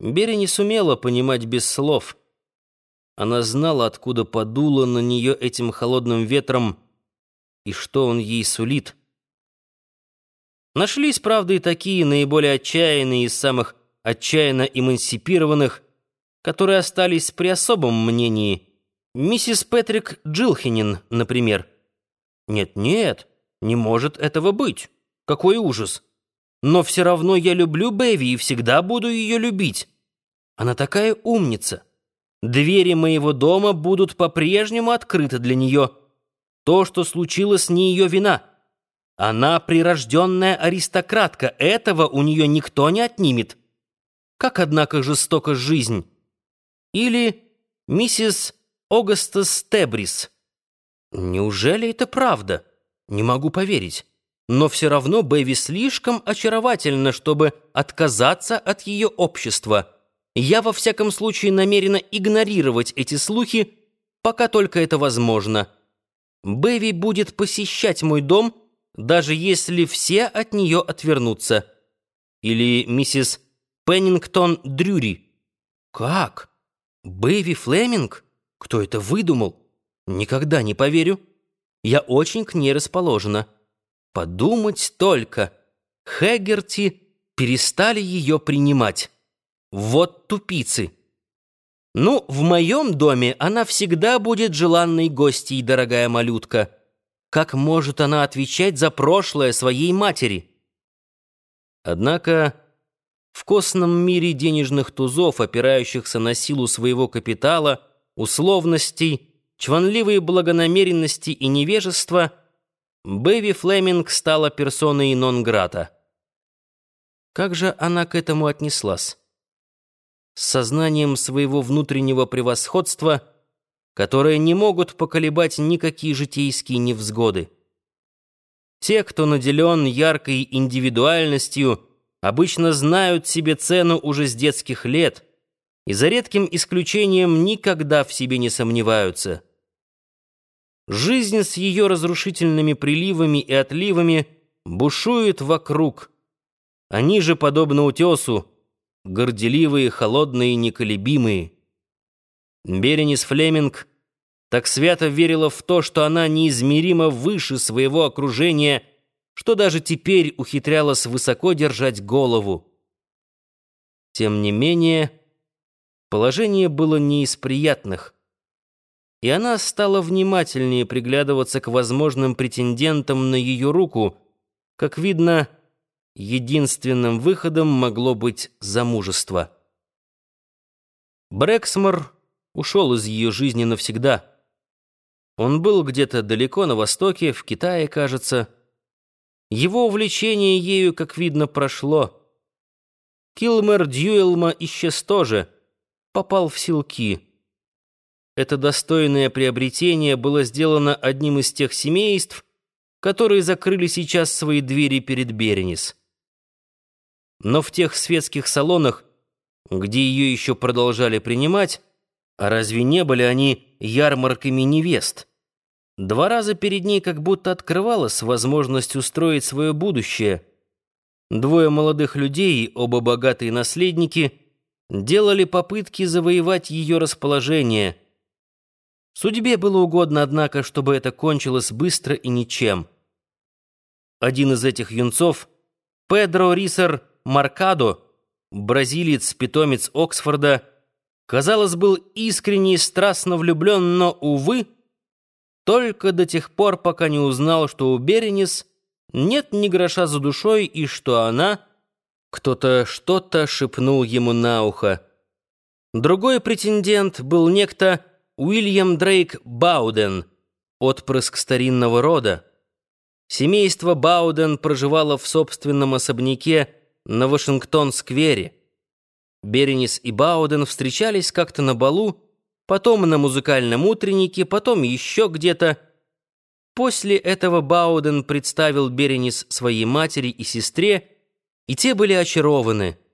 Бери не сумела понимать без слов. Она знала, откуда подуло на нее этим холодным ветром и что он ей сулит. Нашлись, правда, и такие наиболее отчаянные из самых отчаянно эмансипированных, которые остались при особом мнении. Миссис Петрик Джилхинин, например. Нет-нет, не может этого быть. Какой ужас. Но все равно я люблю Бэви и всегда буду ее любить. Она такая умница. Двери моего дома будут по-прежнему открыты для нее. То, что случилось, не ее вина. Она прирожденная аристократка, этого у нее никто не отнимет. Как, однако, жестока жизнь. Или миссис Огастас Тебрис. Неужели это правда? Не могу поверить. Но все равно Бэви слишком очаровательна, чтобы отказаться от ее общества. Я во всяком случае намерена игнорировать эти слухи, пока только это возможно. Бэви будет посещать мой дом, даже если все от нее отвернутся. Или миссис Пеннингтон Дрюри. Как? Бэви Флеминг? Кто это выдумал? Никогда не поверю. Я очень к ней расположена. Подумать только. Хэггерти перестали ее принимать. Вот тупицы. Ну, в моем доме она всегда будет желанной гостьей, дорогая малютка. Как может она отвечать за прошлое своей матери? Однако в косном мире денежных тузов, опирающихся на силу своего капитала, условностей, чванливой благонамеренности и невежества, Бэви Флеминг стала персоной нон-грата. Как же она к этому отнеслась? с сознанием своего внутреннего превосходства, которые не могут поколебать никакие житейские невзгоды. Те, кто наделен яркой индивидуальностью, обычно знают себе цену уже с детских лет и за редким исключением никогда в себе не сомневаются. Жизнь с ее разрушительными приливами и отливами бушует вокруг. Они же, подобно утесу, горделивые, холодные, неколебимые. Беренис Флеминг так свято верила в то, что она неизмеримо выше своего окружения, что даже теперь ухитрялась высоко держать голову. Тем не менее, положение было не из приятных, и она стала внимательнее приглядываться к возможным претендентам на ее руку, как видно, единственным выходом могло быть замужество. Брэксмор ушел из ее жизни навсегда. Он был где-то далеко на востоке, в Китае, кажется. Его увлечение ею, как видно, прошло. Килмер Дьюэлма исчез тоже, попал в силки. Это достойное приобретение было сделано одним из тех семейств, которые закрыли сейчас свои двери перед Беренис. Но в тех светских салонах, где ее еще продолжали принимать, а разве не были они ярмарками невест? Два раза перед ней как будто открывалась возможность устроить свое будущее. Двое молодых людей, оба богатые наследники, делали попытки завоевать ее расположение. Судьбе было угодно, однако, чтобы это кончилось быстро и ничем. Один из этих юнцов, Педро Рисер, Маркадо, бразилец, питомец Оксфорда, казалось, был искренне и страстно влюблен, но, увы, только до тех пор, пока не узнал, что у Беренис нет ни гроша за душой и что она... Кто-то что-то шепнул ему на ухо. Другой претендент был некто Уильям Дрейк Бауден, отпрыск старинного рода. Семейство Бауден проживало в собственном особняке на Вашингтон-сквере. Беренис и Бауден встречались как-то на балу, потом на музыкальном утреннике, потом еще где-то. После этого Бауден представил Беренис своей матери и сестре, и те были очарованы —